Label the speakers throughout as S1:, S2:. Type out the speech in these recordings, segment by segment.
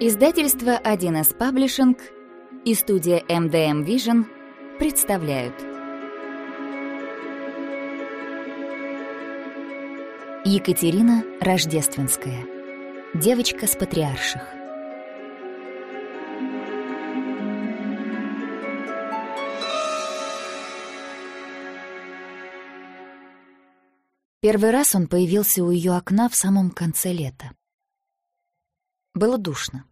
S1: Издательство 1С Паблишинг и студия MDM Vision представляют. Екатерина Рождественская. Девочка с патриарших. Первый раз он появился у ее окна в самом конце лета. Было душно.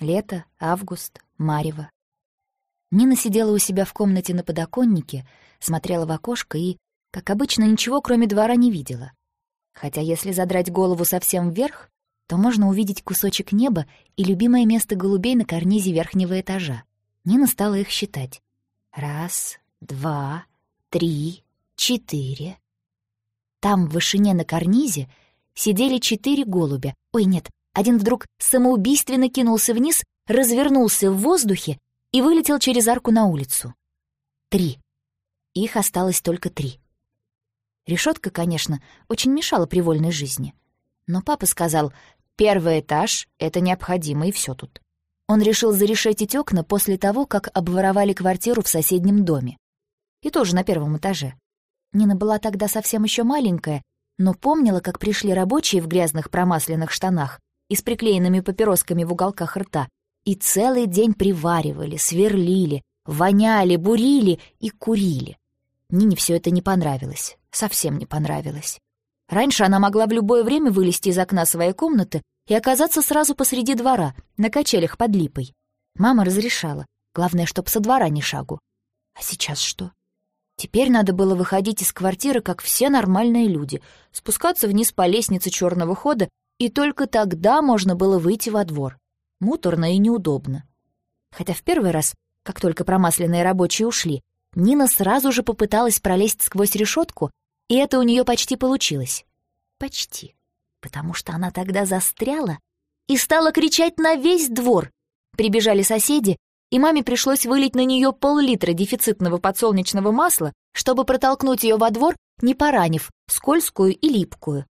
S1: Лето, август, марево. Нина сидела у себя в комнате на подоконнике, смотрела в окошко и, как обычно, ничего кроме двора не видела. Хотя если задрать голову совсем вверх, то можно увидеть кусочек неба и любимое место голубей на карнизе верхнего этажа. Нина стала их считать. Раз, два, три, четыре. Там, в вышине на карнизе, сидели четыре голубя. Ой, нет, один вдруг самоубийственно кинулся вниз, развернулся в воздухе и вылетел через арку на улицу. Три. Их осталось только три. Решетка, конечно, очень мешала привольной жизни. Но папа сказал, первый этаж — это необходимо, и все тут. Он решил зарешетить окна после того, как обворовали квартиру в соседнем доме. И тоже на первом этаже. Нина была тогда совсем еще маленькая, но помнила, как пришли рабочие в грязных промасленных штанах и с приклеенными папиросками в уголках рта, и целый день приваривали, сверлили, воняли, бурили и курили. Нине все это не понравилось, совсем не понравилось. Раньше она могла в любое время вылезти из окна своей комнаты и оказаться сразу посреди двора, на качелях под липой. Мама разрешала, главное, чтоб со двора ни шагу. А сейчас что? Теперь надо было выходить из квартиры, как все нормальные люди, спускаться вниз по лестнице черного хода и только тогда можно было выйти во двор. Муторно и неудобно. Хотя в первый раз, как только промасленные рабочие ушли, Нина сразу же попыталась пролезть сквозь решетку, и это у нее почти получилось. Почти. Потому что она тогда застряла и стала кричать на весь двор. Прибежали соседи, и маме пришлось вылить на нее пол-литра дефицитного подсолнечного масла, чтобы протолкнуть ее во двор, не поранив, скользкую и липкую.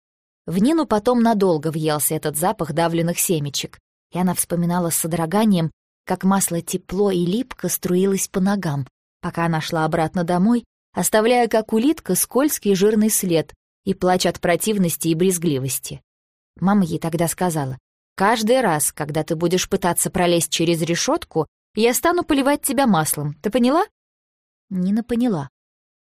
S1: В Нину потом надолго въелся этот запах давленных семечек, и она вспоминала с содроганием, как масло тепло и липко струилось по ногам, пока она шла обратно домой, оставляя как улитка скользкий жирный след и плач от противности и брезгливости. Мама ей тогда сказала, «Каждый раз, когда ты будешь пытаться пролезть через решетку, я стану поливать тебя маслом, ты поняла?» Нина поняла.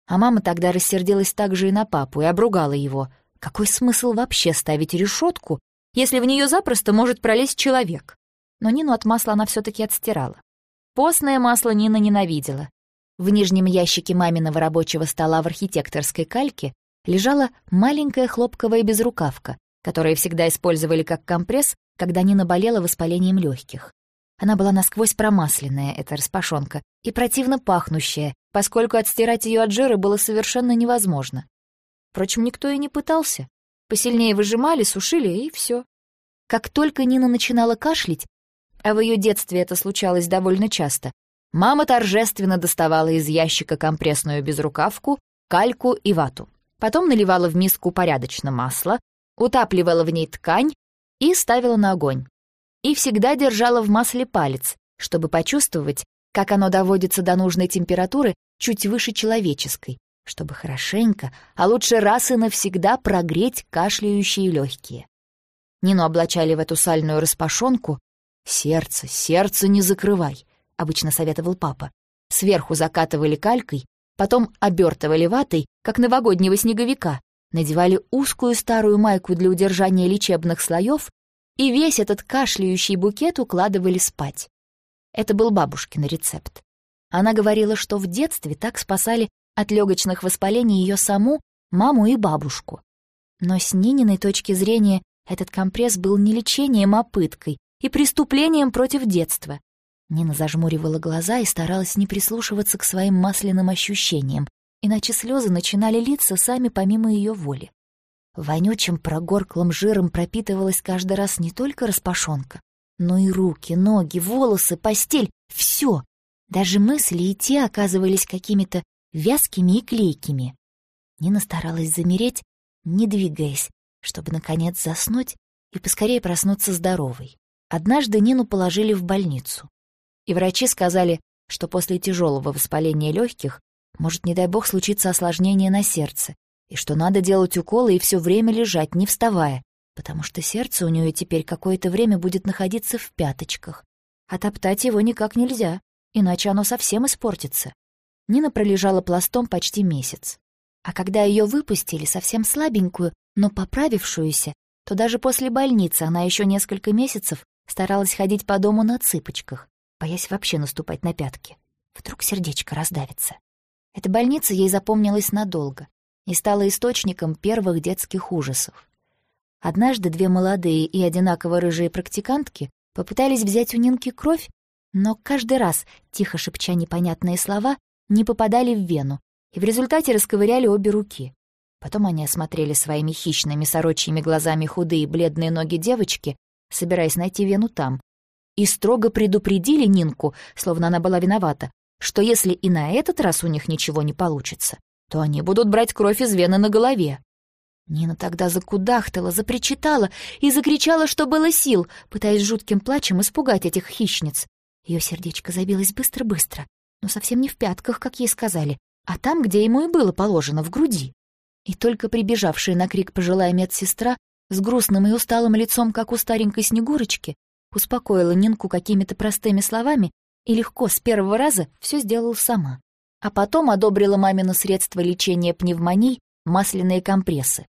S1: А мама тогда рассердилась также и на папу и обругала его — какой смысл вообще ставить решетку, если в нее запросто может пролезть человек? Но Нину от масла она все-таки отстирала. Постное масло Нина ненавидела. В нижнем ящике маминого рабочего стола в архитекторской кальке лежала маленькая хлопковая безрукавка, которую всегда использовали как компресс, когда Нина болела воспалением легких. Она была насквозь промасленная, эта распашонка, и противно пахнущая, поскольку отстирать ее от жира было совершенно невозможно. Впрочем, никто и не пытался. Посильнее выжимали, сушили, и все. Как только Нина начинала кашлять, а в ее детстве это случалось довольно часто, мама торжественно доставала из ящика компрессную безрукавку, кальку и вату. Потом наливала в миску порядочно масло, утапливала в ней ткань и ставила на огонь. И всегда держала в масле палец, чтобы почувствовать, как оно доводится до нужной температуры чуть выше человеческой, чтобы хорошенько, а лучше раз и навсегда прогреть кашляющие легкие. Нину облачали в эту сальную распашонку. «Сердце, сердце не закрывай», — обычно советовал папа. Сверху закатывали калькой, потом обертывали ватой, как новогоднего снеговика, надевали узкую старую майку для удержания лечебных слоев и весь этот кашляющий букет укладывали спать. Это был бабушкин рецепт. Она говорила, что в детстве так спасали от легочных воспалений ее саму, маму и бабушку. Но с Нининой точки зрения этот компресс был не лечением, а пыткой и преступлением против детства. Нина зажмуривала глаза и старалась не прислушиваться к своим масляным ощущениям, иначе слезы начинали литься сами помимо ее воли. Вонючим прогорклым жиром пропитывалась каждый раз не только распашонка, но и руки, ноги, волосы, постель — все. Даже мысли и те оказывались какими-то вязкими и клейкими. Нина старалась замереть, не двигаясь, чтобы, наконец, заснуть и поскорее проснуться здоровой. Однажды Нину положили в больницу. И врачи сказали, что после тяжелого воспаления легких может, не дай бог, случиться осложнение на сердце, и что надо делать уколы и все время лежать, не вставая, потому что сердце у нее теперь какое-то время будет находиться в пяточках. А топтать его никак нельзя, иначе оно совсем испортится. Нина пролежала пластом почти месяц. А когда ее выпустили, совсем слабенькую, но поправившуюся, то даже после больницы она еще несколько месяцев старалась ходить по дому на цыпочках, боясь вообще наступать на пятки. Вдруг сердечко раздавится. Эта больница ей запомнилась надолго и стала источником первых детских ужасов. Однажды две молодые и одинаково рыжие практикантки попытались взять у Нинки кровь, но каждый раз, тихо шепча непонятные слова, не попадали в вену, и в результате расковыряли обе руки. Потом они осмотрели своими хищными сорочьими глазами худые бледные ноги девочки, собираясь найти вену там, и строго предупредили Нинку, словно она была виновата, что если и на этот раз у них ничего не получится, то они будут брать кровь из вены на голове. Нина тогда закудахтала, запричитала и закричала, что было сил, пытаясь жутким плачем испугать этих хищниц. Ее сердечко забилось быстро-быстро, но совсем не в пятках, как ей сказали, а там, где ему и было положено, в груди. И только прибежавшая на крик пожилая медсестра с грустным и усталым лицом, как у старенькой Снегурочки, успокоила Нинку какими-то простыми словами и легко с первого раза все сделал сама. А потом одобрила мамину средство лечения пневмоний масляные компрессы.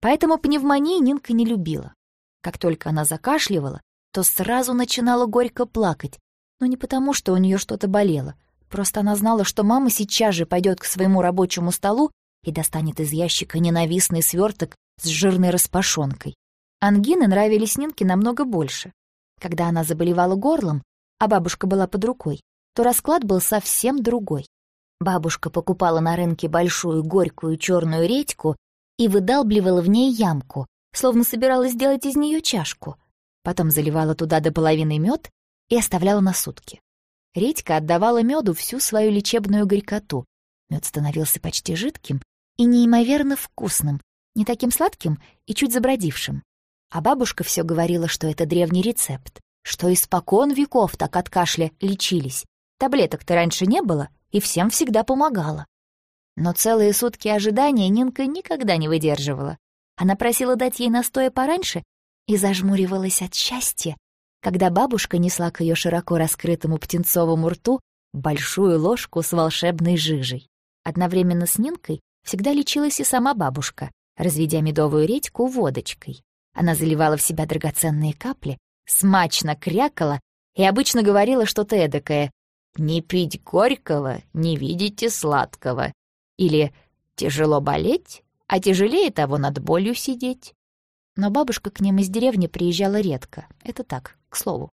S1: Поэтому пневмонии Нинка не любила. Как только она закашливала, то сразу начинала горько плакать, но не потому, что у нее что-то болело. Просто она знала, что мама сейчас же пойдет к своему рабочему столу и достанет из ящика ненавистный сверток с жирной распашонкой. Ангины нравились Нинке намного больше. Когда она заболевала горлом, а бабушка была под рукой, то расклад был совсем другой. Бабушка покупала на рынке большую горькую черную редьку и выдалбливала в ней ямку, словно собиралась сделать из нее чашку. Потом заливала туда до половины мед и оставляла на сутки. Редька отдавала меду всю свою лечебную горькоту. Мед становился почти жидким и неимоверно вкусным, не таким сладким и чуть забродившим. А бабушка все говорила, что это древний рецепт, что испокон веков так от кашля лечились. Таблеток-то раньше не было, и всем всегда помогала. Но целые сутки ожидания Нинка никогда не выдерживала. Она просила дать ей настоя пораньше и зажмуривалась от счастья, когда бабушка несла к ее широко раскрытому птенцовому рту большую ложку с волшебной жижей. Одновременно с Нинкой всегда лечилась и сама бабушка, разведя медовую редьку водочкой. Она заливала в себя драгоценные капли, смачно крякала и обычно говорила что-то эдакое «Не пить горького, не видите сладкого» или «Тяжело болеть, а тяжелее того над болью сидеть». Но бабушка к ним из деревни приезжала редко, это так, к слову.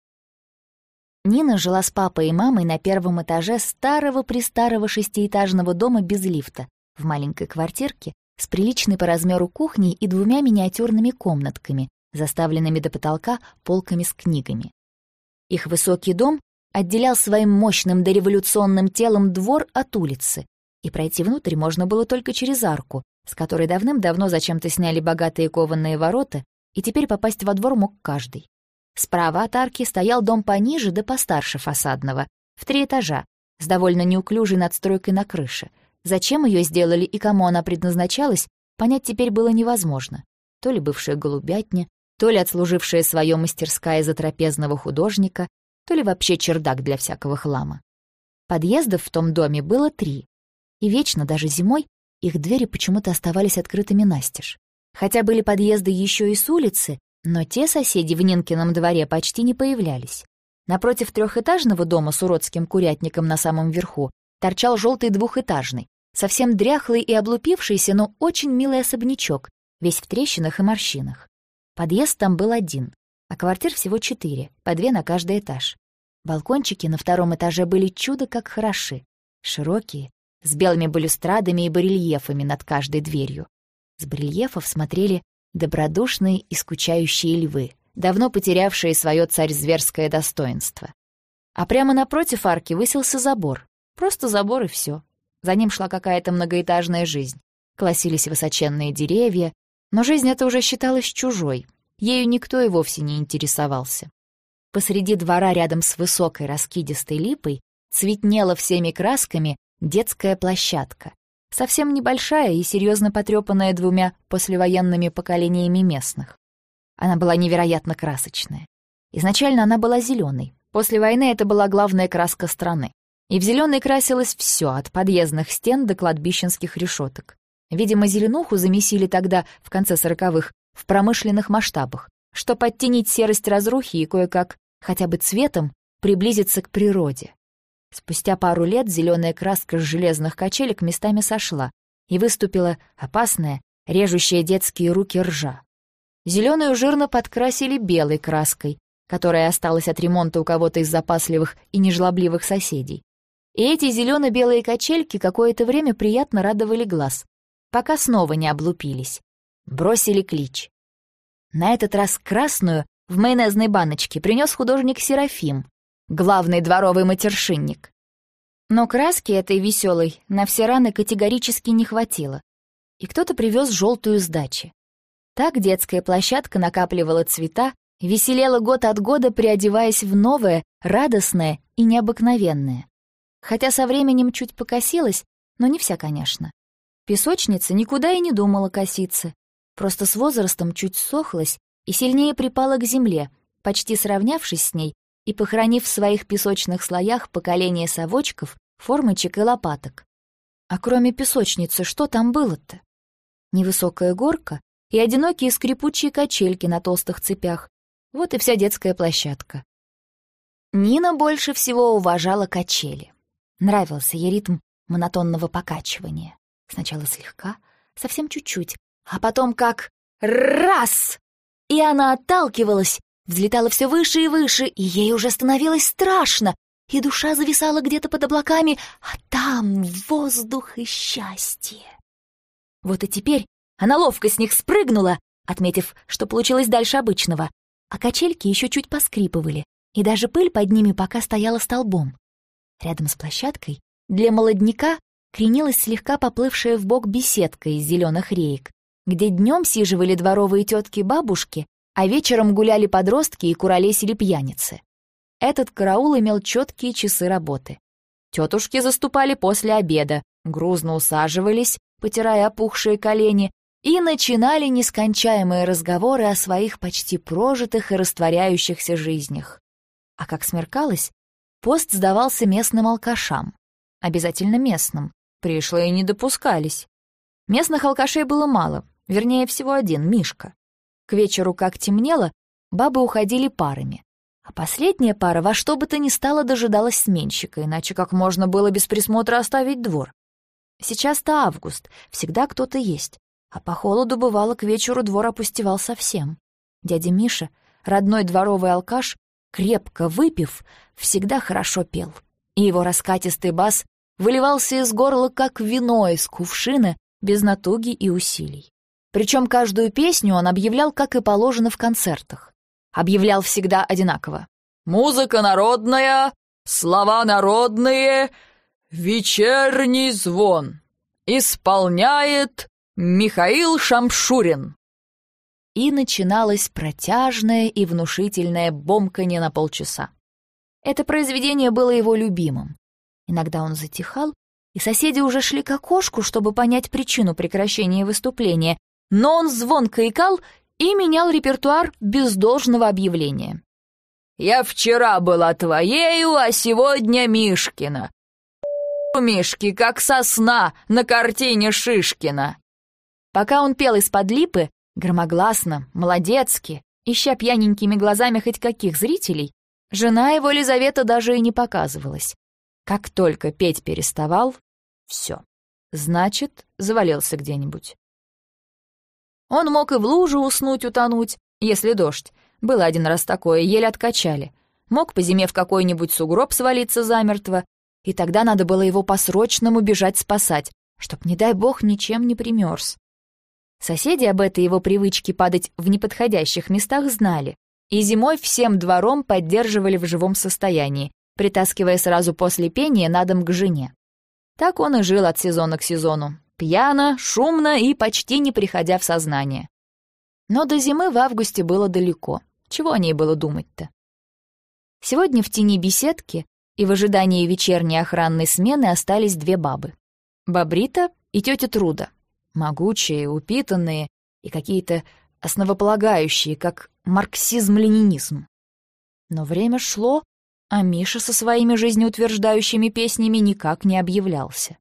S1: Нина жила с папой и мамой на первом этаже старого-престарого шестиэтажного дома без лифта, в маленькой квартирке, с приличной по размеру кухней и двумя миниатюрными комнатками, заставленными до потолка полками с книгами. Их высокий дом отделял своим мощным дореволюционным телом двор от улицы, и пройти внутрь можно было только через арку, с которой давным-давно зачем-то сняли богатые кованые ворота, и теперь попасть во двор мог каждый. Справа от арки стоял дом пониже да постарше фасадного, в три этажа, с довольно неуклюжей надстройкой на крыше. Зачем ее сделали и кому она предназначалась, понять теперь было невозможно. То ли бывшая голубятня, то ли отслужившая свое мастерская за трапезного художника, то ли вообще чердак для всякого хлама. Подъездов в том доме было три, и вечно, даже зимой, их двери почему-то оставались открытыми настежь. Хотя были подъезды еще и с улицы, но те соседи в Нинкином дворе почти не появлялись. Напротив трехэтажного дома с уродским курятником на самом верху торчал желтый двухэтажный, совсем дряхлый и облупившийся, но очень милый особнячок, весь в трещинах и морщинах. Подъезд там был один, а квартир всего четыре, по две на каждый этаж. Балкончики на втором этаже были чудо как хороши, широкие, с белыми балюстрадами и барельефами над каждой дверью. С барельефов смотрели добродушные и скучающие львы, давно потерявшие свое царь-зверское достоинство. А прямо напротив арки высился забор. Просто забор и все. За ним шла какая-то многоэтажная жизнь. Колосились высоченные деревья, но жизнь эта уже считалась чужой, ею никто и вовсе не интересовался. Посреди двора рядом с высокой раскидистой липой цветнела всеми красками детская площадка, совсем небольшая и серьезно потрепанная двумя послевоенными поколениями местных. Она была невероятно красочная. Изначально она была зеленой. После войны это была главная краска страны. И в зеленый красилось все, от подъездных стен до кладбищенских решеток. Видимо, зеленуху замесили тогда, в конце сороковых, в промышленных масштабах, чтобы оттенить серость разрухи и кое-как, хотя бы цветом, приблизиться к природе. Спустя пару лет зеленая краска с железных качелек местами сошла, и выступила опасная, режущая детские руки ржа. Зеленую жирно подкрасили белой краской, которая осталась от ремонта у кого-то из запасливых и нежлобливых соседей. И эти зелено-белые качельки какое-то время приятно радовали глаз, пока снова не облупились. Бросили клич. На этот раз красную в майонезной баночке принес художник Серафим, главный дворовый матершинник. Но краски этой веселой на все раны категорически не хватило, и кто-то привез желтую с. Так детская площадка накапливала цвета, веселела год от года, приодеваясь в новое, радостное и необыкновенное. Хотя со временем чуть покосилась, но не вся, конечно. Песочница никуда и не думала коситься, просто с возрастом чуть сохлась и сильнее припала к земле, почти сравнявшись с ней и похоронив в своих песочных слоях поколение совочков, формочек и лопаток. А кроме песочницы, что там было-то? Невысокая горка и одинокие скрипучие качельки на толстых цепях. Вот и вся детская площадка. Нина больше всего уважала качели. Нравился ей ритм монотонного покачивания. Сначала слегка, совсем чуть-чуть, а потом как «раз!» И она отталкивалась, взлетала все выше и выше, и ей уже становилось страшно, и душа зависала где-то под облаками, а там воздух и счастье. Вот и теперь она ловко с них спрыгнула, отметив, что получилось дальше обычного, а качельки еще чуть поскрипывали, и даже пыль под ними пока стояла столбом. Рядом с площадкой для молодняка кренилась слегка поплывшая в бок беседка из зеленых реек, где днем сиживали дворовые тетки-бабушки, а вечером гуляли подростки и куролесили пьяницы. Этот караул имел четкие часы работы. Тетушки заступали после обеда, грузно усаживались, потирая опухшие колени, и начинали нескончаемые разговоры о своих почти прожитых и растворяющихся жизнях. А как смеркалось, пост сдавался местным алкашам. Обязательно местным. Пришлые не допускались. Местных алкашей было мало, вернее, всего один — Мишка. К вечеру, как темнело, бабы уходили парами. А последняя пара во что бы то ни стало дожидалась сменщика, иначе как можно было без присмотра оставить двор. Сейчас-то август, всегда кто-то есть. А по холоду, бывало, к вечеру двор опустевал совсем. Дядя Миша, родной дворовый алкаш, крепко выпив, всегда хорошо пел. И его раскатистый бас выливался из горла, как вино из кувшина, без натуги и усилий. Причем каждую песню он объявлял, как и положено в концертах. Объявлял всегда одинаково. «Музыка народная, слова народные, вечерний звон. Исполняет Михаил Шамшурин». И начиналось протяжное и внушительное бомканье на полчаса. Это произведение было его любимым. Иногда он затихал, и соседи уже шли к окошку, чтобы понять причину прекращения выступления, но он звонко икал и менял репертуар без должного объявления. «Я вчера была твоею, а сегодня Мишкина. У Мишки, как сосна на картине Шишкина». Пока он пел из-под липы, громогласно, молодецки, ища пьяненькими глазами хоть каких зрителей, жена его Лизавета даже и не показывалась. Как только петь переставал, все. Значит, завалился где-нибудь. Он мог и в лужу уснуть, утонуть, если дождь. Было один раз такое, еле откачали. Мог по зиме в какой-нибудь сугроб свалиться замертво, и тогда надо было его по-срочному бежать спасать, чтоб, не дай бог, ничем не примерз. Соседи об этой его привычке падать в неподходящих местах знали, и зимой всем двором поддерживали в живом состоянии, притаскивая сразу после пения на дом к жене. Так он и жил от сезона к сезону, Пьяно, шумно и почти не приходя в сознание. Но до зимы в августе было далеко. Чего о ней было думать-то? Сегодня в тени беседки и в ожидании вечерней охранной смены остались две бабы. Бабрита и тетя Труда, могучие, упитанные и какие-то основополагающие, как марксизм-ленинизм. Но время шло, а Миша со своими жизнеутверждающими песнями никак не объявлялся.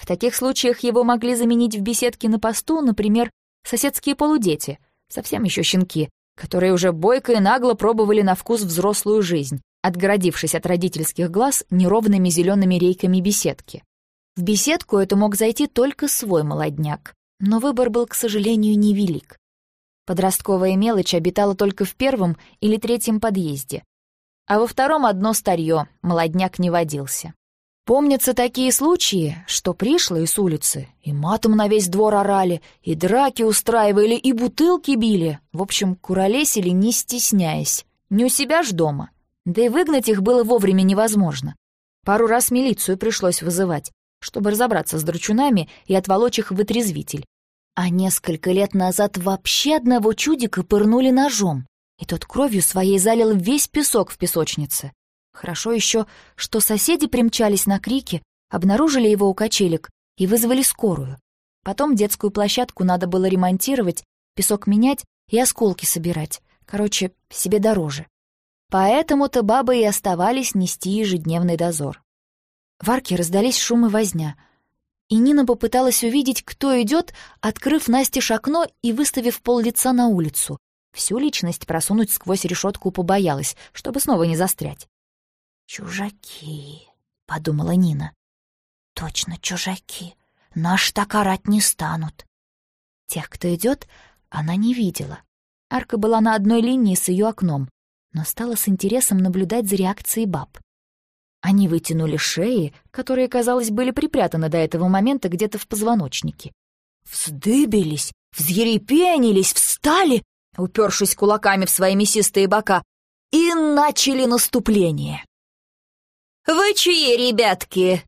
S1: В таких случаях его могли заменить в беседке на посту, например, соседские полудети, совсем еще щенки, которые уже бойко и нагло пробовали на вкус взрослую жизнь, отгородившись от родительских глаз неровными зелеными рейками беседки. В беседку это мог зайти только свой молодняк, но выбор был, к сожалению, невелик. Подростковая мелочь обитала только в первом или третьем подъезде, а во втором одно старье, молодняк не водился. Помнятся такие случаи, что пришлые с улицы и матом на весь двор орали, и драки устраивали, и бутылки били. В общем, куролесили, не стесняясь. Не у себя ж дома. Да и выгнать их было вовремя невозможно. Пару раз милицию пришлось вызывать, чтобы разобраться с драчунами и отволочь их в отрезвитель. А несколько лет назад вообще одного чудика пырнули ножом, и тот кровью своей залил весь песок в песочнице. Хорошо еще, что соседи примчались на крики, обнаружили его у качелек и вызвали скорую. Потом детскую площадку надо было ремонтировать, песок менять и осколки собирать. Короче, себе дороже. Поэтому-то бабы и оставались нести ежедневный дозор. В арке раздались шум и возня. И Нина попыталась увидеть, кто идет, открыв Насте окно и выставив пол лица на улицу. Всю личность просунуть сквозь решетку побоялась, чтобы снова не застрять.
S2: «Чужаки», — подумала Нина. «Точно чужаки. Наш так орать не станут».
S1: Тех, кто идет, она не видела. Арка была на одной линии с ее окном, но стала с интересом наблюдать за реакцией баб. Они вытянули шеи, которые, казалось, были припрятаны до этого момента где-то в позвоночнике. Вздыбились, взъерепенились, встали, упершись кулаками в свои мясистые бока, и начали наступление.
S2: «Вы чьи, ребятки?»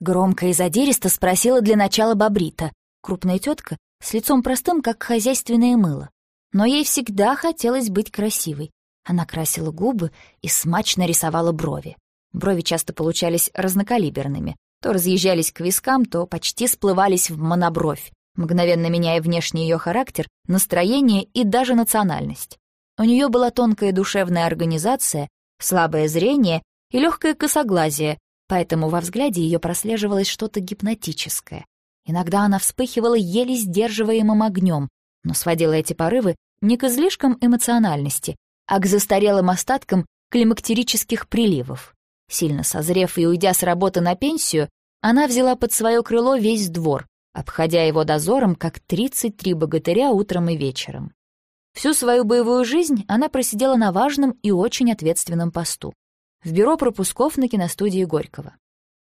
S1: Громко и задиристо спросила для начала Бобрита, крупная тетка с лицом простым, как хозяйственное мыло. Но ей всегда хотелось быть красивой. Она красила губы и смачно рисовала брови. Брови часто получались разнокалиберными. То разъезжались к вискам, то почти сплывались в монобровь, мгновенно меняя внешний ее характер, настроение и даже национальность. У нее была тонкая душевная организация, слабое зрение и легкое косоглазие, поэтому во взгляде ее прослеживалось что-то гипнотическое. Иногда она вспыхивала еле сдерживаемым огнем, но сводила эти порывы не к излишкам эмоциональности, а к застарелым остаткам климактерических приливов. Сильно созрев и уйдя с работы на пенсию, она взяла под свое крыло весь двор, обходя его дозором, как 33 богатыря утром и вечером. Всю свою боевую жизнь она просидела на важном и очень ответственном посту в бюро пропусков на киностудии Горького.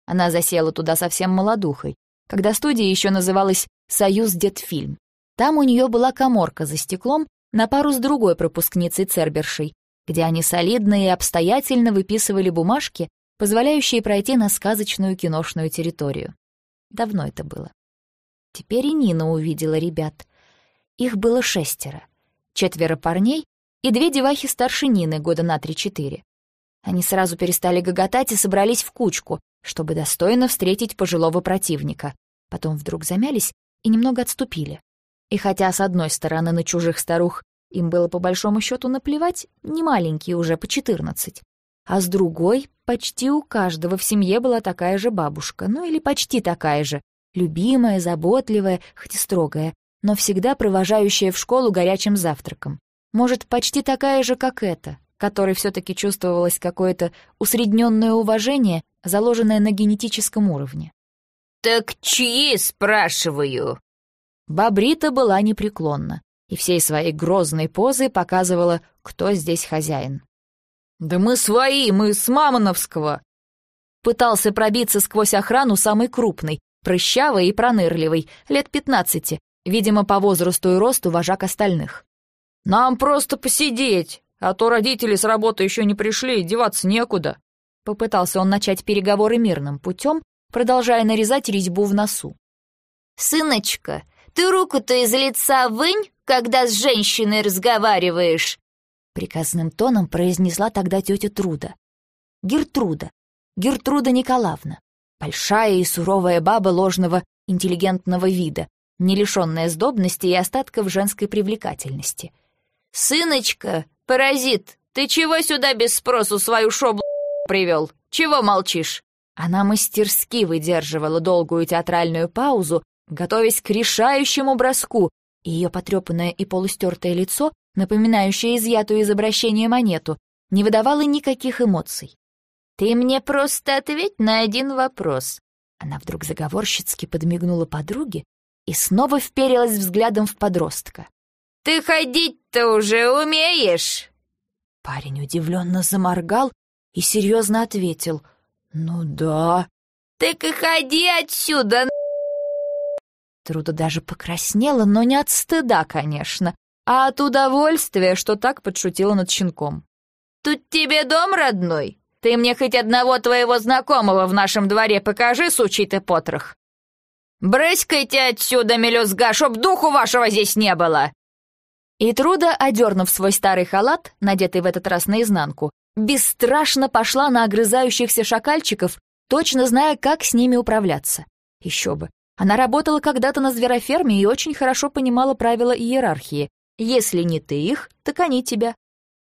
S1: Она засела туда совсем молодухой, когда студия еще называлась «Союз Детфильм». Там у нее была коморка за стеклом на пару с другой пропускницей Цербершей, где они солидно и обстоятельно выписывали бумажки, позволяющие пройти на сказочную киношную территорию. Давно это было. Теперь и Нина увидела ребят. Их было шестеро. Четверо парней и две девахи старше Нины, года на три-четыре. Они сразу перестали гоготать и собрались в кучку, чтобы достойно встретить пожилого противника. Потом вдруг замялись и немного отступили. И хотя с одной стороны на чужих старух им было по большому счету наплевать, не маленькие уже по четырнадцать, а с другой почти у каждого в семье была такая же бабушка, ну или почти такая же, любимая, заботливая, хоть и строгая, но всегда провожающая в школу горячим завтраком. Может, почти такая же, как эта, которой все-таки чувствовалось какое-то усредненное уважение, заложенное на генетическом уровне.
S2: «Так чьи, спрашиваю?»
S1: Бабрита была непреклонна и всей своей грозной позой показывала, кто здесь хозяин.
S3: «Да мы свои, мы с Мамоновского!»
S1: Пытался пробиться сквозь охрану самый крупный, прыщавый и пронырливый, лет пятнадцати, видимо, по возрасту и росту вожак остальных.
S3: «Нам просто посидеть!» А то родители с работы еще не пришли, деваться некуда».
S1: Попытался он начать переговоры мирным путем, продолжая нарезать резьбу в носу.
S2: «Сыночка, ты руку-то из лица вынь, когда с женщиной разговариваешь!»
S1: Приказным тоном произнесла тогда тетя Труда, Гертруда. Гертруда Николаевна. Большая и суровая баба ложного интеллигентного вида, не лишенная сдобности и остатков женской привлекательности.
S2: «Сыночка, паразит, ты чего сюда без спросу свою шоблу привел? Чего молчишь?»
S1: Она мастерски выдерживала долгую театральную паузу, готовясь к решающему броску, и ее потрепанное и полустертое лицо, напоминающее изъятую из обращения монету, не выдавало никаких эмоций.
S2: «Ты мне просто ответь на один вопрос».
S1: Она вдруг заговорщицки подмигнула подруге и снова вперилась взглядом в подростка.
S2: «Ты ходить-то уже умеешь?»
S1: Парень удивленно заморгал и серьезно ответил. «Ну да».
S2: «Так и ходи отсюда,
S1: Труда даже покраснела, но не от стыда, конечно, а от удовольствия, что так подшутила над щенком.
S2: «Тут тебе дом родной? Ты мне хоть одного твоего знакомого в нашем дворе покажи, сучий ты потрох. Брыскайте отсюда, мелюзга, чтоб духу вашего здесь не было!»
S1: И Труда, одернув свой старый халат, надетый в этот раз наизнанку, бесстрашно пошла на огрызающихся шакальчиков, точно зная, как с ними управляться. Еще бы, она работала когда-то на звероферме и очень хорошо понимала правила иерархии. Если не ты их, так они тебя.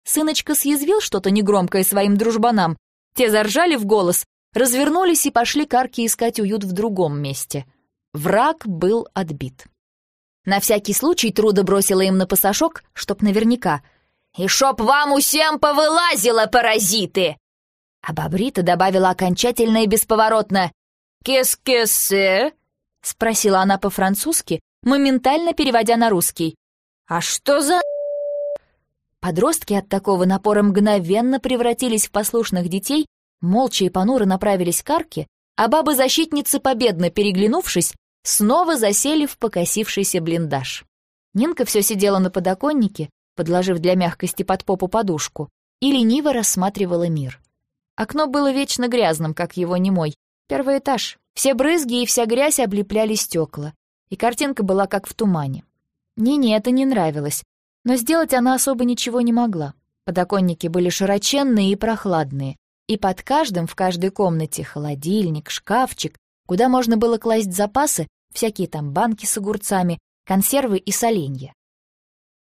S1: Сыночка съязвил что-то негромкое своим дружбанам. Те заржали в голос, развернулись и пошли карки искать уют в другом месте. Враг был отбит. На всякий случай Труда бросила им на пасашок, чтоб наверняка.
S2: «И чтоб вам усем повылазило, паразиты!»
S1: А Бабрита добавила окончательно и бесповоротно.
S2: «Кес-кесе?»
S1: — спросила она по-французски, моментально переводя на русский.
S2: «А что за...»
S1: Подростки от такого напора мгновенно превратились в послушных детей, молча и понуро направились к арке, а бабы-защитницы, победно переглянувшись, снова засели в покосившийся блиндаж. Нинка все сидела на подоконнике, подложив для мягкости под попу подушку, и лениво рассматривала мир. Окно было вечно грязным, как его немой. Первый этаж. Все брызги и вся грязь облепляли стекла, и картинка была как в тумане. Нине это не нравилось, но сделать она особо ничего не могла. Подоконники были широченные и прохладные, и под каждым в каждой комнате холодильник, шкафчик, куда можно было класть запасы, всякие там банки с огурцами, консервы и соленья.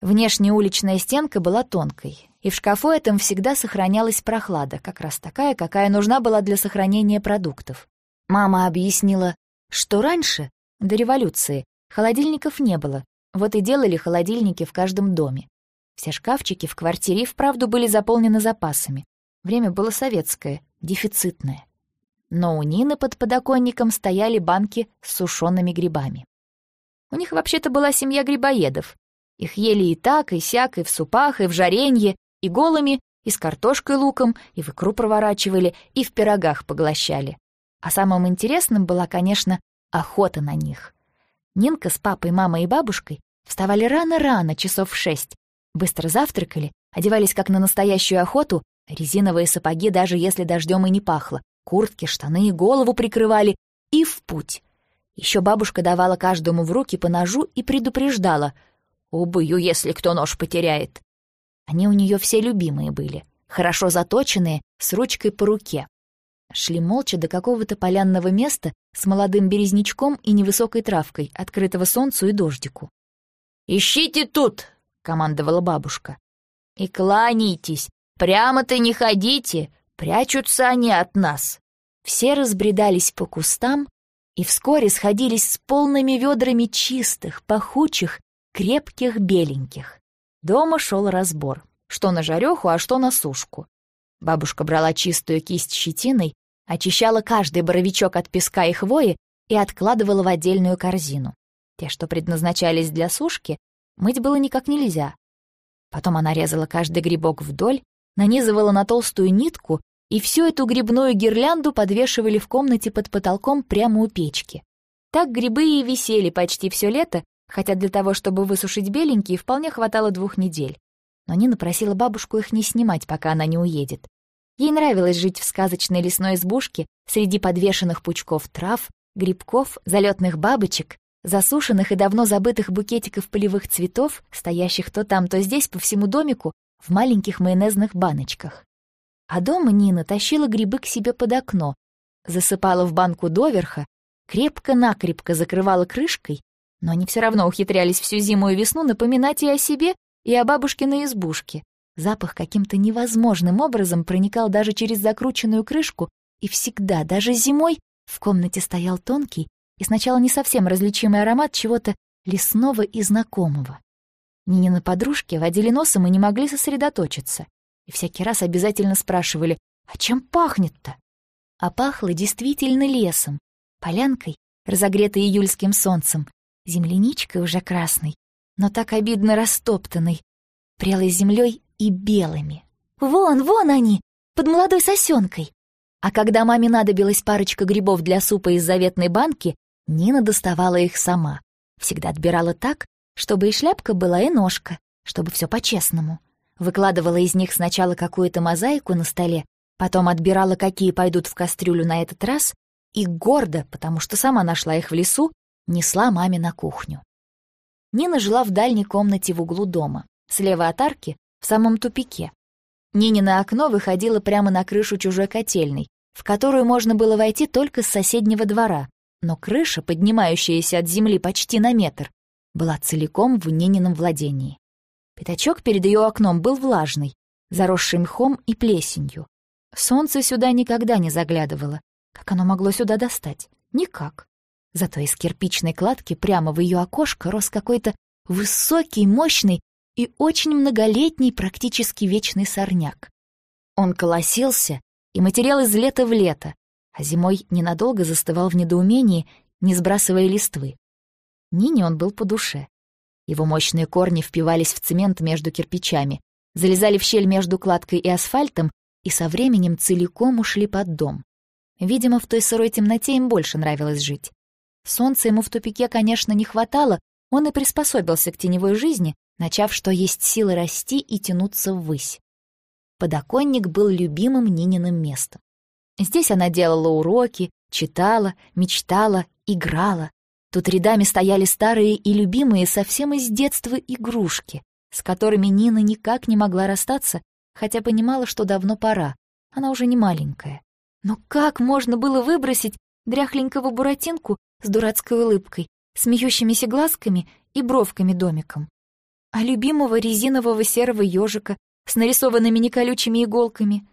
S1: Внешняя уличная стенка была тонкой, и в шкафу этом всегда сохранялась прохлада, как раз такая, какая нужна была для сохранения продуктов. Мама объяснила, что раньше, до революции, холодильников не было, вот и делали холодильники в каждом доме. Все шкафчики в квартире вправду были заполнены запасами. Время было советское, дефицитное. Но у Нины под подоконником стояли банки с сушеными грибами. У них вообще-то была семья грибоедов. Их ели и так, и сяк, и в супах, и в жаренье, и голыми, и с картошкой луком, и в икру проворачивали, и в пирогах поглощали. А самым интересным была, конечно, охота на них. Нинка с папой, мамой и бабушкой вставали рано-рано, часов в шесть, быстро завтракали, одевались как на настоящую охоту, резиновые сапоги даже если дождем и не пахло, куртки, штаны и голову прикрывали, и в путь. Еще бабушка давала каждому в руки по ножу и предупреждала «Убью, если кто нож потеряет». Они у нее все любимые были, хорошо заточенные, с ручкой по руке. Шли молча до какого-то полянного места с молодым березнячком и невысокой травкой, открытого солнцу и дождику.
S2: «Ищите тут!» — командовала бабушка. «И кланяйтесь! Прямо-то не ходите! Прячутся они от нас!»
S1: Все разбредались по кустам и вскоре сходились с полными ведрами чистых, пахучих, крепких беленьких. Дома шел разбор, что на жареху, а что на сушку. Бабушка брала чистую кисть щетиной, очищала каждый боровичок от песка и хвои и откладывала в отдельную корзину. Те, что предназначались для сушки, мыть было никак нельзя. Потом она резала каждый грибок вдоль, нанизывала на толстую нитку и всю эту грибную гирлянду подвешивали в комнате под потолком прямо у печки. Так грибы и висели почти все лето, хотя для того, чтобы высушить беленькие, вполне хватало двух недель. Но Нина просила бабушку их не снимать, пока она не уедет. Ей нравилось жить в сказочной лесной избушке среди подвешенных пучков трав, грибков, залетных бабочек, засушенных и давно забытых букетиков полевых цветов, стоящих то там, то здесь по всему домику в маленьких майонезных баночках. А дома Нина тащила грибы к себе под окно, засыпала в банку доверха, крепко-накрепко закрывала крышкой, но они все равно ухитрялись всю зиму и весну напоминать и о себе, и о бабушкиной избушке. Запах каким-то невозможным образом проникал даже через закрученную крышку, и всегда, даже зимой, в комнате стоял тонкий и сначала не совсем различимый аромат чего-то лесного и знакомого. Нинины подружки водили носом и не могли сосредоточиться. И всякий раз обязательно спрашивали, а чем пахнет-то? А пахло действительно лесом, полянкой, разогретой июльским солнцем, земляничкой уже красной, но так обидно растоптанной, прелой землей и белыми. Вон, вон они, под молодой сосенкой. А когда маме надобилась парочка грибов для супа из заветной банки, Нина доставала их сама. Всегда отбирала так, чтобы и шляпка была, и ножка, чтобы все по-честному. Выкладывала из них сначала какую-то мозаику на столе, потом отбирала, какие пойдут в кастрюлю на этот раз, и гордо, потому что сама нашла их в лесу, несла маме на кухню. Нина жила в дальней комнате в углу дома, слева от арки, в самом тупике. Нинино окно выходило прямо на крышу чужой котельной, в которую можно было войти только с соседнего двора, но крыша, поднимающаяся от земли почти на метр, была целиком в Нинином владении. Пятачок перед ее окном был влажный, заросший мхом и плесенью. Солнце сюда никогда не заглядывало. Как оно могло сюда достать? Никак. Зато из кирпичной кладки прямо в ее окошко рос какой-то высокий, мощный и очень многолетний, практически вечный сорняк. Он колосился и материал из лета в лето, а зимой ненадолго застывал в недоумении, не сбрасывая листвы. Нине он был по душе. Его мощные корни впивались в цемент между кирпичами, залезали в щель между кладкой и асфальтом и со временем целиком ушли под дом. Видимо, в той сырой темноте им больше нравилось жить. Солнца ему в тупике, конечно, не хватало, он и приспособился к теневой жизни, начав, что есть силы расти и тянуться ввысь. Подоконник был любимым Нининым местом. Здесь она делала уроки, читала, мечтала, играла. Тут рядами стояли старые и любимые совсем из детства игрушки, с которыми Нина никак не могла расстаться, хотя понимала, что давно пора. Она уже не маленькая. Но как можно было выбросить дряхленького буратинку с дурацкой улыбкой, смеющимися глазками и бровками-домиком? А любимого резинового серого ежика с нарисованными неколючими иголками?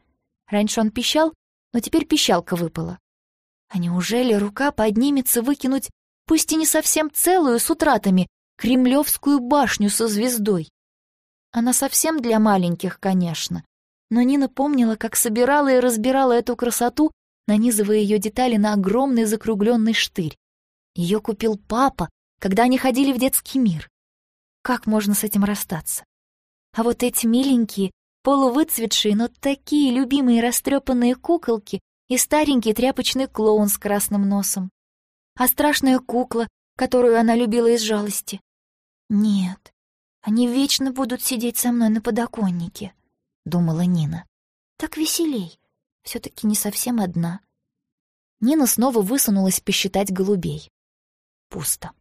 S1: Раньше он пищал, но теперь пищалка выпала. А неужели рука поднимется выкинуть, пусть и не совсем целую, с утратами, кремлевскую башню со звездой? Она совсем для маленьких, конечно, но Нина помнила, как собирала и разбирала эту красоту, нанизывая ее детали на огромный закругленный штырь. Ее купил папа, когда они ходили в детский мир. Как можно с этим расстаться? А вот эти миленькие, полувыцветшие, но такие любимые растрепанные куколки и старенький тряпочный клоун с красным носом. А страшная кукла, которую она любила из жалости. Нет, они вечно будут сидеть со мной на подоконнике. — думала Нина. «Так веселей. Все-таки не совсем одна». Нина снова высунулась посчитать голубей. Пусто.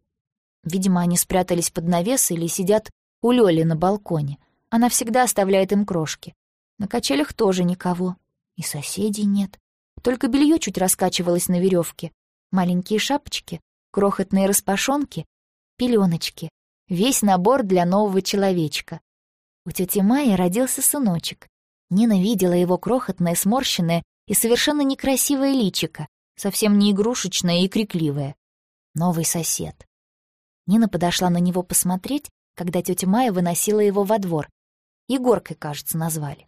S1: Видимо, они спрятались под навес или сидят у Лёли на балконе. Она всегда оставляет им крошки. На качелях тоже никого. И соседей нет. Только белье чуть раскачивалось на веревке. Маленькие шапочки, крохотные распашонки, пеленочки. Весь набор для нового человечка. У тети Майи родился сыночек. Нина видела его крохотное, сморщенное и совершенно некрасивое личико, совсем не игрушечное и крикливое. Новый сосед. Нина подошла на него посмотреть, когда тетя Майя выносила его во двор. Егоркой, кажется, назвали.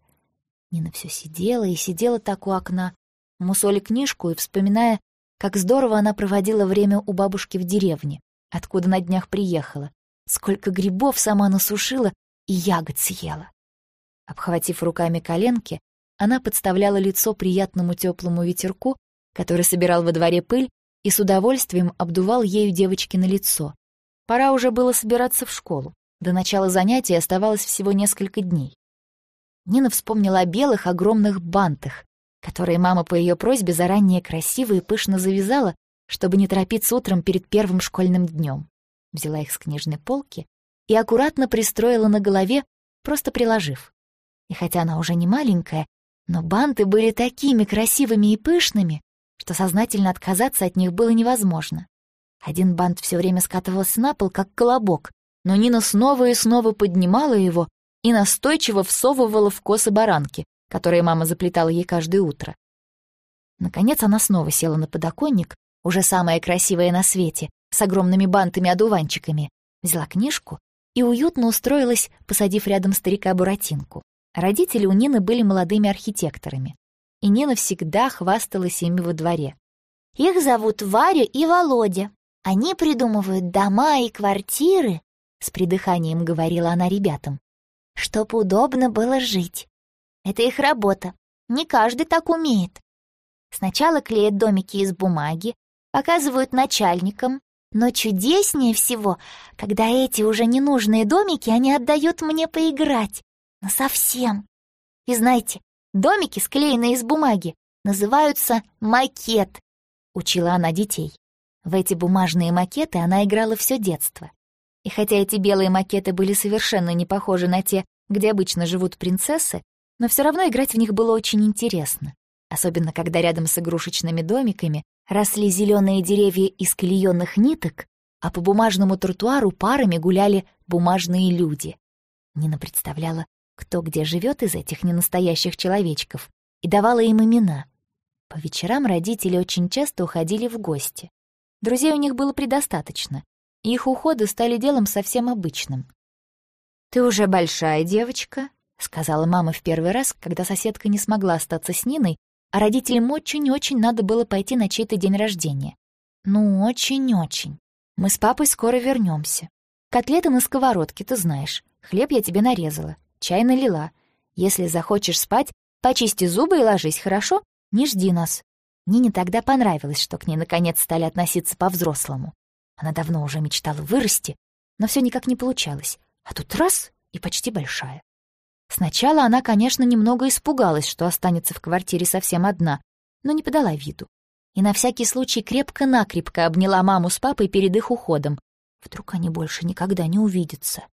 S1: Нина все сидела и сидела так у окна, мусоли книжку и вспоминая, как здорово она проводила время у бабушки в деревне, откуда на днях приехала, сколько грибов сама насушила и ягод съела. Обхватив руками коленки, она подставляла лицо приятному теплому ветерку, который собирал во дворе пыль и с удовольствием обдувал ею девочки на лицо. Пора уже было собираться в школу. До начала занятий оставалось всего несколько дней. Нина вспомнила о белых огромных бантах, которые мама по ее просьбе заранее красиво и пышно завязала, чтобы не торопиться утром перед первым школьным днем. Взяла их с книжной полки и аккуратно пристроила на голове, просто приложив. И хотя она уже не маленькая, Но банты были такими красивыми и пышными, что сознательно отказаться от них было невозможно. Один бант все время скатывался на пол, как колобок, но Нина снова и снова поднимала его и настойчиво всовывала в косы баранки, которые мама заплетала ей каждое утро. Наконец она снова села на подоконник, уже самая красивая на свете, с огромными бантами-одуванчиками, взяла книжку и уютно устроилась, посадив рядом старика Буратинку. Родители у Нины были молодыми архитекторами, и Нина всегда хвасталась ими во дворе.
S4: «Их зовут Варя и Володя. Они придумывают дома и квартиры», — с придыханием говорила она ребятам, «чтоб удобно было жить. Это их работа. Не каждый так умеет. Сначала клеят домики из бумаги, показывают начальникам, но чудеснее всего, когда эти уже ненужные домики они отдают мне поиграть. Но совсем. И знаете, домики, склеенные из бумаги, называются макет, учила она детей. В эти бумажные макеты она играла все детство. И хотя эти белые макеты были совершенно не похожи на те, где обычно живут принцессы, но все равно играть в них было очень интересно, особенно когда рядом с игрушечными домиками росли зеленые деревья из клеенных ниток, а по бумажному тротуару парами гуляли бумажные люди. Нина представляла, кто где живет из этих ненастоящих человечков, и давала им имена. По вечерам родители очень часто уходили в гости. Друзей у них было предостаточно, и их уходы стали делом совсем обычным. «Ты уже большая девочка», — сказала мама в первый раз, когда соседка не смогла остаться с Ниной, а родителям очень-очень надо было пойти на чей-то день рождения. Ну, очень-очень. Мы с папой скоро вернемся. Котлеты на сковородке, ты знаешь. Хлеб я тебе нарезала, чай налила. Если захочешь спать, почисти зубы и ложись, хорошо? Не жди нас. Нине тогда понравилось, что к ней наконец стали относиться по-взрослому. Она давно уже мечтала вырасти, но все никак не получалось. А тут раз — и почти большая. Сначала она, конечно, немного испугалась, что останется в квартире совсем одна, но не подала виду. И на всякий случай крепко-накрепко обняла маму с папой перед их уходом. Вдруг они больше никогда не увидятся.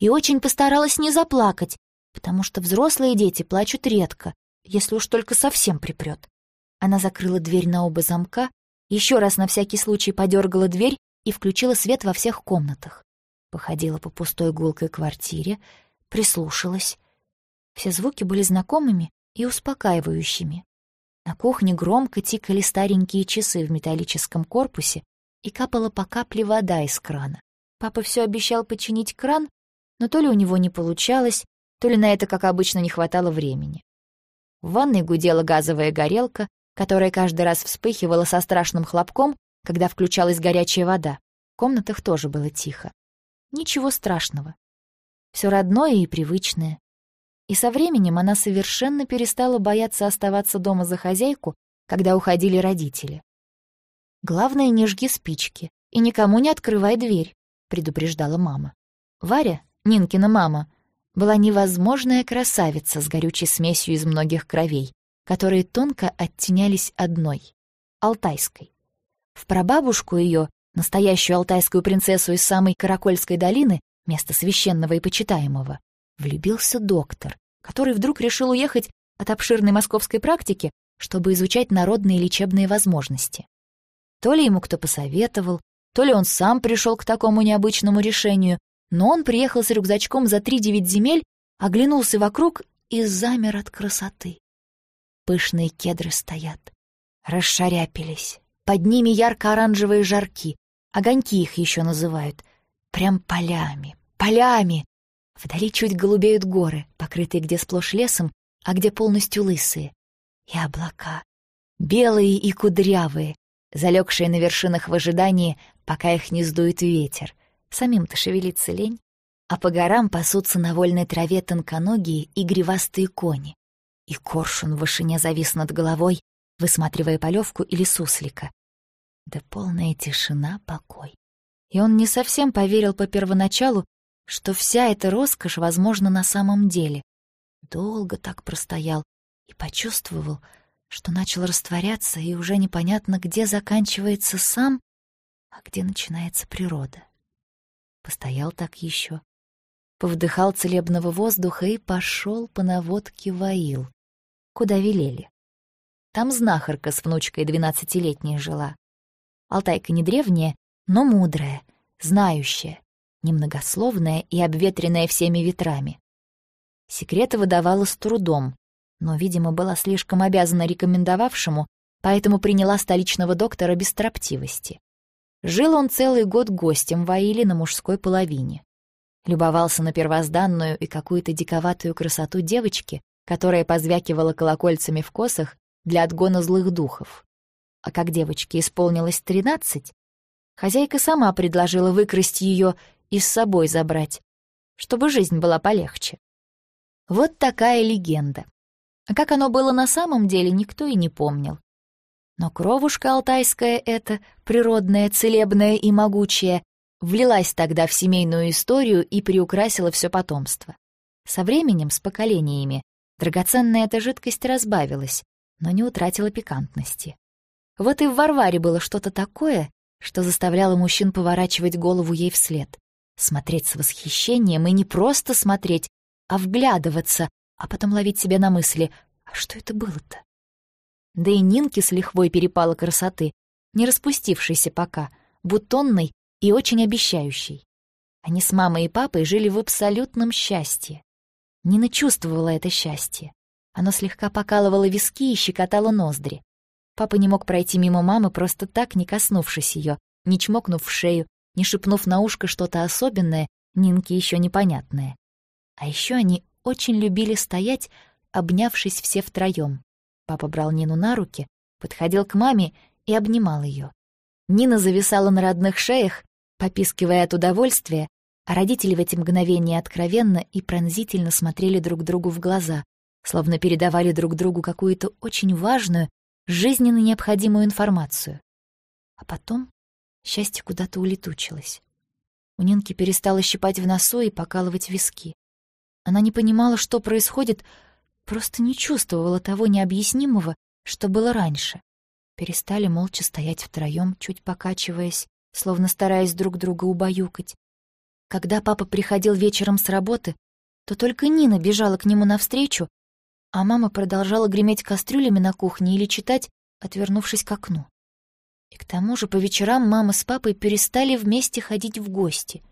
S4: И очень постаралась не заплакать, потому что взрослые дети плачут редко, если уж только совсем припрет. Она закрыла дверь на оба замка, еще раз на всякий случай подергала дверь и включила свет во всех комнатах. Походила по пустой гулкой квартире, прислушалась. Все звуки были знакомыми и успокаивающими. На кухне громко тикали старенькие часы в металлическом корпусе и капала по капле вода из крана. Папа все обещал починить кран, но то ли у него не получалось, то ли на это, как обычно, не хватало времени. В ванной гудела газовая горелка, которая каждый раз вспыхивала со страшным хлопком, когда включалась горячая вода. В комнатах тоже было тихо. Ничего страшного все родное и привычное. И со временем она совершенно перестала бояться оставаться дома за хозяйку, когда уходили родители. «Главное, не жги спички и никому не открывай дверь», — предупреждала мама. Варя, Нинкина мама, была невозможная красавица с горючей смесью из многих кровей, которые тонко оттенялись одной — алтайской. В прабабушку ее, настоящую алтайскую принцессу из самой Каракольской долины, место священного и почитаемого, влюбился доктор, который вдруг решил уехать от обширной московской практики, чтобы изучать народные лечебные возможности. То ли ему кто посоветовал, то ли он сам пришел к такому необычному решению, но он приехал с рюкзачком за три-девять земель, оглянулся вокруг и замер от красоты. Пышные кедры стоят, расшаряпились, под ними ярко-оранжевые жарки, огоньки их еще называют — Прям полями, полями. Вдали чуть голубеют горы, покрытые где сплошь лесом, а где полностью лысые. И облака, белые и кудрявые, залегшие на вершинах в ожидании, пока их не сдует ветер. Самим-то шевелиться лень. А по горам пасутся на вольной траве тонконогие и гривастые кони. И коршун в вышине завис над головой, высматривая полевку или суслика. Да полная тишина, покой и он не совсем поверил по первоначалу, что вся эта роскошь возможна на самом деле. Долго так простоял и почувствовал, что начал растворяться, и уже непонятно, где заканчивается сам, а где начинается природа. Постоял так еще, повдыхал целебного воздуха и пошел по наводке Ваил.
S1: куда велели. Там знахарка с внучкой двенадцатилетней жила. Алтайка не древняя, но мудрая, знающая, немногословная и обветренная всеми ветрами. Секреты выдавала с трудом, но, видимо, была слишком обязана рекомендовавшему, поэтому приняла столичного доктора без строптивости. Жил он целый год гостем в Аиле на мужской половине. Любовался на первозданную и какую-то диковатую красоту девочки, которая позвякивала колокольцами в косах для отгона злых духов. А как девочке исполнилось тринадцать, хозяйка сама предложила выкрасть ее и с собой забрать, чтобы жизнь была полегче. Вот такая легенда. А как оно было на самом деле, никто и не помнил. Но кровушка алтайская эта, природная, целебная и могучая, влилась тогда в семейную историю и приукрасила все потомство. Со временем, с поколениями, драгоценная эта жидкость разбавилась, но не утратила пикантности. Вот и в Варваре было что-то такое, что заставляло мужчин поворачивать голову ей вслед, смотреть с восхищением и не просто смотреть, а вглядываться, а потом ловить себя на мысли, а что это было-то? Да и Нинке с лихвой перепала красоты, не распустившейся пока, бутонной и очень обещающей. Они с мамой и папой жили в абсолютном счастье. Нина чувствовала это счастье. Оно слегка покалывало виски и щекотало ноздри. Папа не мог пройти мимо мамы просто так, не коснувшись ее, не чмокнув в шею, не шепнув на ушко что-то особенное, Нинке еще непонятное. А еще они очень любили стоять, обнявшись все втроем. Папа брал Нину на руки, подходил к маме и обнимал ее. Нина зависала на родных шеях, попискивая от удовольствия, а родители в эти мгновения откровенно и пронзительно смотрели друг другу в глаза, словно передавали друг другу какую-то очень важную, жизненно необходимую информацию. А потом счастье куда-то улетучилось. У Нинки перестало щипать в носу и покалывать виски. Она не понимала, что происходит, просто не чувствовала того необъяснимого, что было раньше. Перестали молча стоять втроем, чуть покачиваясь, словно стараясь друг друга убаюкать. Когда папа приходил вечером с работы, то только Нина бежала к нему навстречу, а мама продолжала греметь кастрюлями на кухне или читать, отвернувшись к окну. И к тому же по вечерам мама с папой перестали вместе ходить в гости.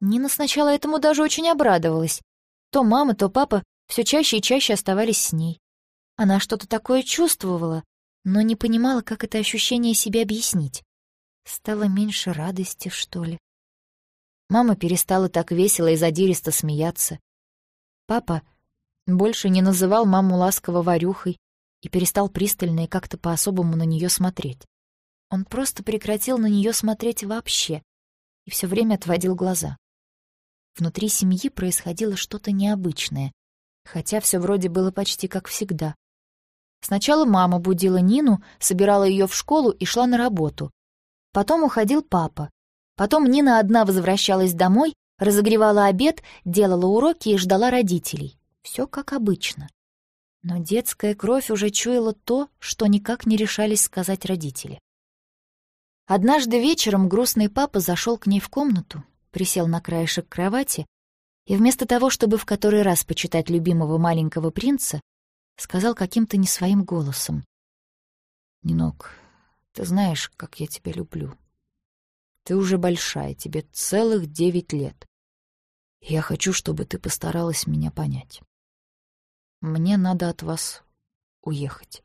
S1: Нина сначала этому даже очень обрадовалась. То мама, то папа все чаще и чаще оставались с ней. Она что-то такое чувствовала, но не понимала, как это ощущение себе объяснить. Стало меньше радости, что ли. Мама перестала так весело и задиристо смеяться. Папа больше не называл маму ласково варюхой и перестал пристально и как-то по-особому на нее смотреть. Он просто прекратил на нее смотреть вообще и все время отводил глаза. Внутри семьи происходило что-то необычное, хотя все вроде было почти как всегда. Сначала мама будила Нину, собирала ее в школу и шла на работу. Потом уходил папа. Потом Нина одна возвращалась домой, разогревала обед, делала уроки и ждала родителей. Все как обычно. Но детская кровь уже чуяла то, что никак не решались сказать родители. Однажды вечером грустный папа зашел к ней в комнату, присел на краешек кровати и вместо того, чтобы в который раз почитать любимого маленького принца, сказал каким-то не своим голосом. «Нинок, ты знаешь, как я тебя люблю. Ты уже большая, тебе целых девять лет. Я хочу, чтобы ты постаралась меня понять. Мне надо от вас уехать.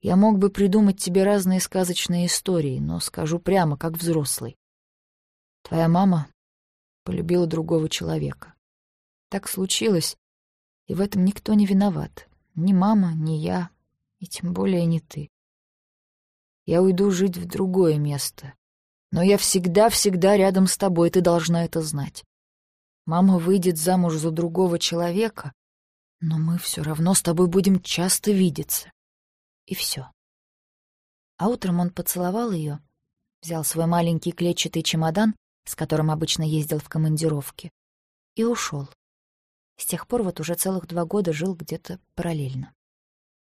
S1: Я мог бы придумать тебе разные сказочные истории, но скажу прямо, как взрослый. Твоя мама полюбила другого человека. Так случилось, и в этом никто не виноват. Ни мама, ни я, и тем более не ты. Я уйду жить в другое место. Но я всегда-всегда рядом с тобой, ты должна это знать. Мама выйдет замуж за другого человека, но мы все равно с тобой будем часто видеться. И все. А утром он поцеловал ее, взял свой маленький клетчатый чемодан, с которым обычно ездил в командировке, и ушел. С тех пор вот уже целых два года жил где-то параллельно.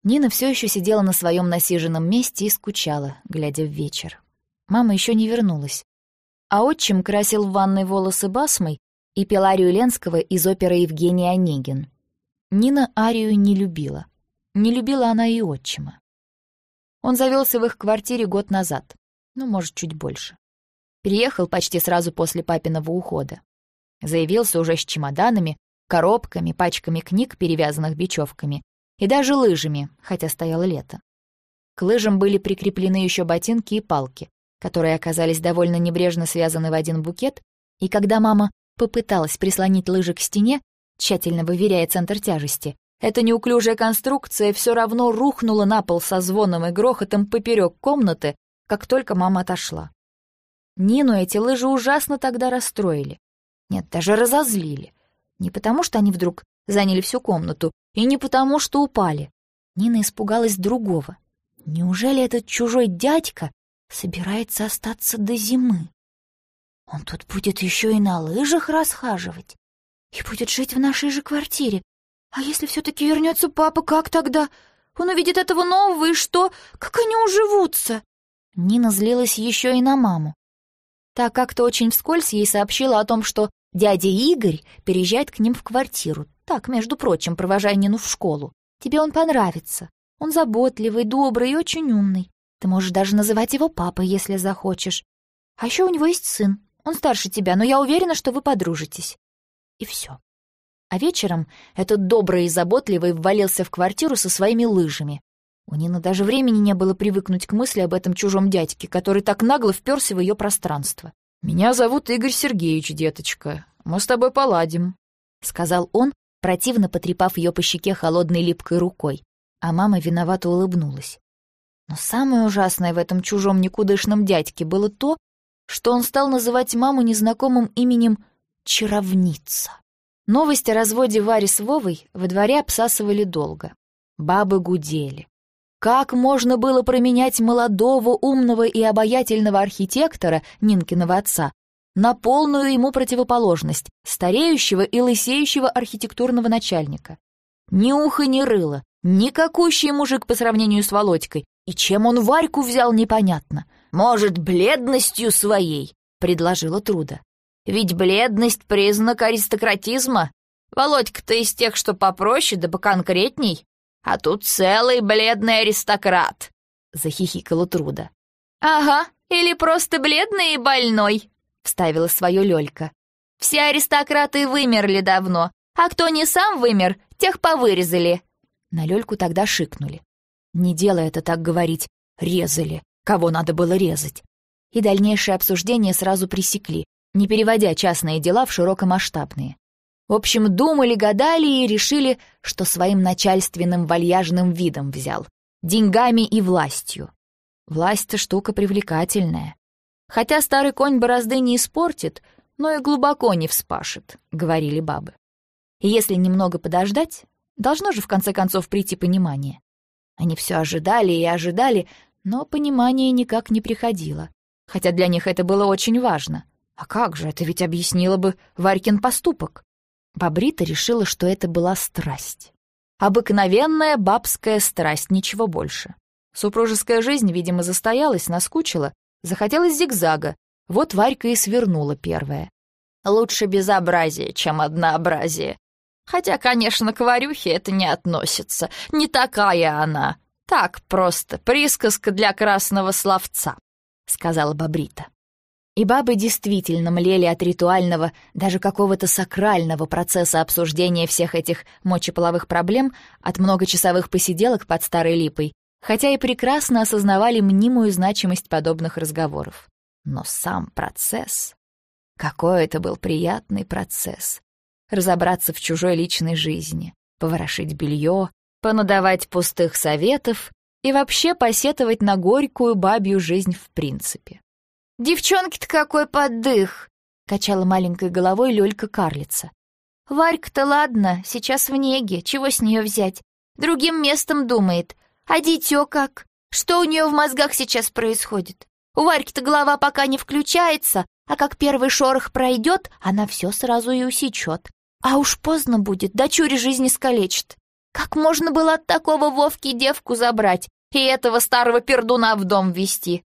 S1: Нина все еще сидела на своем насиженном месте и скучала, глядя в вечер. Мама еще не вернулась. А отчим красил в ванной волосы басмой и пел арию Ленского из оперы «Евгений Онегин». Нина арию не любила. Не любила она и отчима. Он завелся в их квартире год назад, ну, может, чуть больше. Переехал почти сразу после папиного ухода. Заявился уже с чемоданами, коробками, пачками книг, перевязанных бечевками, и даже лыжами, хотя стояло лето. К лыжам были прикреплены еще ботинки и палки, которые оказались довольно небрежно связаны в один букет, и когда мама попыталась прислонить лыжи к стене, тщательно выверяя центр тяжести, эта неуклюжая конструкция все равно рухнула на пол со звоном и грохотом поперек комнаты, как только мама отошла. Нину эти лыжи ужасно тогда расстроили. Нет, даже разозлили. Не потому, что они вдруг заняли всю комнату, и не потому, что упали. Нина испугалась другого. Неужели этот чужой дядька собирается остаться до зимы? Он тут будет еще и на лыжах расхаживать. И будет жить в нашей же квартире. А если все-таки вернется папа, как тогда? Он увидит этого нового, и что? Как они уживутся? Нина злилась еще и на маму. Так как-то очень вскользь ей сообщила о том, что дядя Игорь переезжает к ним в квартиру. Так, между прочим, провожая Нину в школу. Тебе он понравится. Он заботливый, добрый и очень умный. Ты можешь даже называть его папой, если захочешь. А еще у него есть сын. Он старше тебя, но я уверена, что вы подружитесь. И все. А вечером этот добрый и заботливый ввалился в квартиру со своими лыжами. У Нины даже времени не было привыкнуть к мысли об этом чужом дядьке, который так нагло вперся в ее пространство.
S3: «Меня зовут Игорь Сергеевич, деточка. Мы с тобой поладим», —
S1: сказал он, противно потрепав ее по щеке холодной липкой рукой, а мама виновато улыбнулась. Но самое ужасное в этом чужом никудышном дядьке было то, что он стал называть маму незнакомым именем «чаровница». Новость о разводе Вари с Вовой во дворе обсасывали долго. Бабы гудели. Как можно было променять молодого, умного и обаятельного архитектора, Нинкиного отца, на полную ему противоположность, стареющего и лысеющего архитектурного начальника? Ни уха, ни рыла, никакущий мужик по сравнению с Володькой, и чем он Варьку взял, непонятно. «Может, бледностью своей?» — предложила Труда. «Ведь бледность — признак аристократизма. Володька-то из тех, что попроще да поконкретней, а тут целый бледный аристократ», — захихикала Труда. «Ага, или просто бледный и больной», — вставила свое Лёлька. «Все аристократы вымерли давно, а кто не сам вымер, тех повырезали». На Лёльку тогда шикнули. Не делай это так говорить. Резали кого надо было резать. И дальнейшее обсуждение сразу пресекли, не переводя частные дела в широкомасштабные. В общем, думали, гадали и решили, что своим начальственным вальяжным видом взял, деньгами и властью. Власть-то штука привлекательная. Хотя старый конь борозды не испортит, но и глубоко не вспашет, говорили бабы. И если немного подождать, должно же в конце концов прийти понимание. Они все ожидали и ожидали, но понимание никак не приходило, хотя для них это было очень важно. А как же, это ведь объяснило бы Варькин поступок. Бабрита решила, что это была страсть. Обыкновенная бабская страсть, ничего больше. Супружеская жизнь, видимо, застоялась, наскучила, захотелось зигзага. Вот Варька и свернула первая. Лучше безобразие, чем однообразие. Хотя, конечно, к Варюхе это не относится. Не такая она. «Так просто, присказка для красного словца», — сказала Бабрита. И бабы действительно млели от ритуального, даже какого-то сакрального процесса обсуждения всех этих мочеполовых проблем, от многочасовых посиделок под старой липой, хотя и прекрасно осознавали мнимую значимость подобных разговоров. Но сам процесс... Какой это был приятный процесс. Разобраться в чужой личной жизни, поворошить белье, понадавать пустых советов и вообще посетовать на горькую бабью жизнь в принципе. «Девчонки-то какой поддых!» — качала маленькой головой Лёлька-карлица. «Варька-то ладно, сейчас в неге, чего с нее взять? Другим местом думает. А дитё как? Что у нее в мозгах сейчас происходит? У Варьки-то голова пока не включается, а как первый шорох пройдет, она все сразу и усечет. А уж поздно будет, дочуре жизни скалечит. Как можно было от такого Вовки девку забрать и этого старого пердуна в дом вести?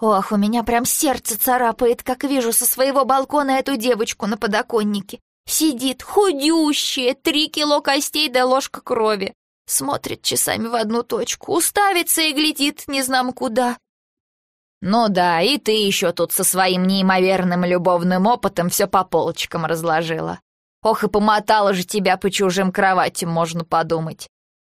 S1: Ох, у меня прям сердце царапает, как вижу со своего балкона эту девочку на подоконнике. Сидит худющая, три кило костей да ложка крови.
S2: Смотрит часами в одну точку, уставится и глядит не знам куда. Ну да, и ты еще тут со своим неимоверным любовным опытом все по полочкам разложила. Ох, и помотала же тебя по чужим кроватям, можно подумать.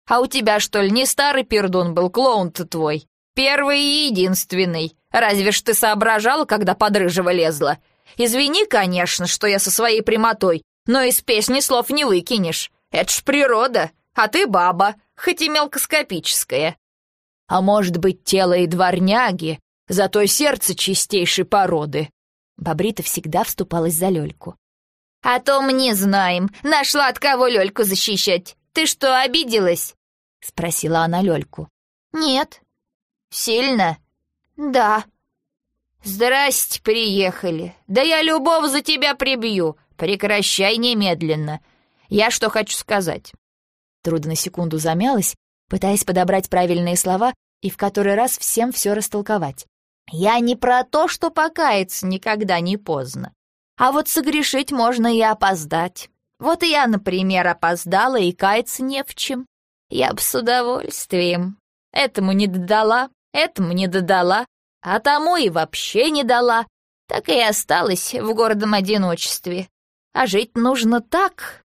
S2: А у тебя, что ли, не старый пердун был, клоун-то твой? Первый и единственный. Разве ж ты соображала, когда под рыжего лезла? Извини, конечно, что я со своей прямотой, но из песни слов не выкинешь. Это ж природа, а ты баба, хоть и мелкоскопическая. А может быть, тело и дворняги, зато сердце чистейшей породы.
S1: Бобрита всегда вступалась за Лёльку.
S2: «А то мы не знаем. Нашла от кого Лёльку защищать. Ты что, обиделась?»
S1: — спросила она Лёльку.
S4: «Нет».
S2: «Сильно?»
S4: «Да».
S2: «Здрасте, приехали. Да я любого за тебя прибью. Прекращай немедленно. Я что хочу сказать».
S1: Труда на секунду замялась, пытаясь подобрать правильные слова и в который раз всем все растолковать.
S2: «Я не про то, что покаяться никогда не поздно. А вот согрешить можно и опоздать. Вот я, например, опоздала и каяться не в чем. Я бы с удовольствием. Этому не додала, этому не додала, а тому и вообще не дала. Так и осталась в гордом одиночестве. А жить нужно так.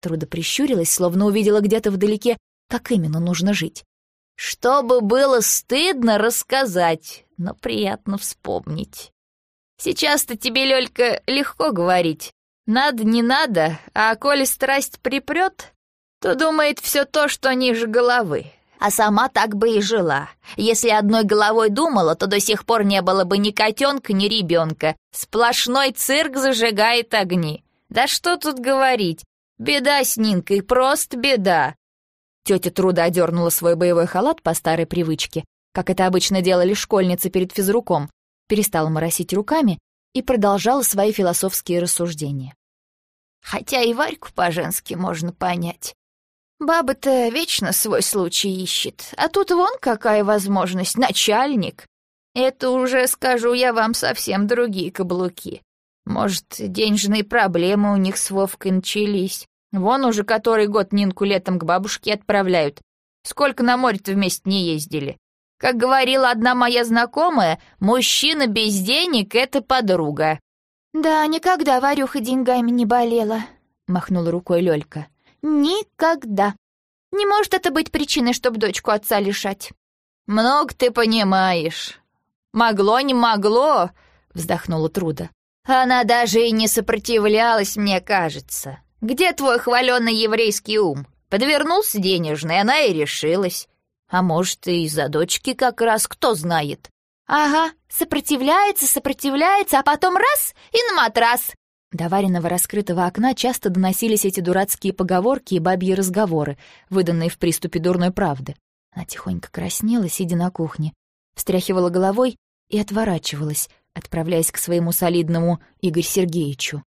S1: Труда прищурилась, словно увидела где-то вдалеке, как именно нужно жить.
S2: Чтобы было стыдно рассказать, но приятно вспомнить. Сейчас-то тебе, Лёлька, легко говорить. Надо, не надо, а коли страсть припрёт, то думает все то, что ниже головы. А сама так бы и жила. Если одной головой думала, то до сих пор не было бы ни котенка, ни ребенка. Сплошной цирк зажигает огни. Да что тут говорить? Беда с Нинкой, просто беда.
S1: Тетя Труда одернула свой боевой халат по старой привычке, как это обычно делали школьницы перед физруком, перестала моросить руками и продолжала свои философские рассуждения.
S2: Хотя и Варьку по-женски можно понять. Баба-то вечно свой случай ищет, а тут вон какая возможность, начальник. Это уже, скажу я вам, совсем другие каблуки. Может, денежные проблемы у них с Вовкой начались. Вон уже который год Нинку летом к бабушке отправляют. Сколько на море-то вместе не ездили. Как говорила одна моя знакомая, мужчина без денег — это подруга.
S4: «Да, никогда Варюха деньгами не болела», —
S1: махнула рукой Лёлька.
S4: Никогда. Не может это быть причиной, чтобы дочку отца лишать.
S2: Много ты понимаешь. Могло, не могло, вздохнула Труда. Она даже и не сопротивлялась, мне кажется. Где твой хваленый еврейский ум? Подвернулся денежный, она и решилась. А может, и из-за дочки как раз, кто знает.
S4: Ага, сопротивляется, сопротивляется, а потом раз — и на матрас.
S1: До вареного раскрытого окна часто доносились эти дурацкие поговорки и бабьи разговоры, выданные в приступе дурной правды. Она тихонько краснела, сидя на кухне, встряхивала головой и отворачивалась, отправляясь к своему солидному Игорь Сергеевичу.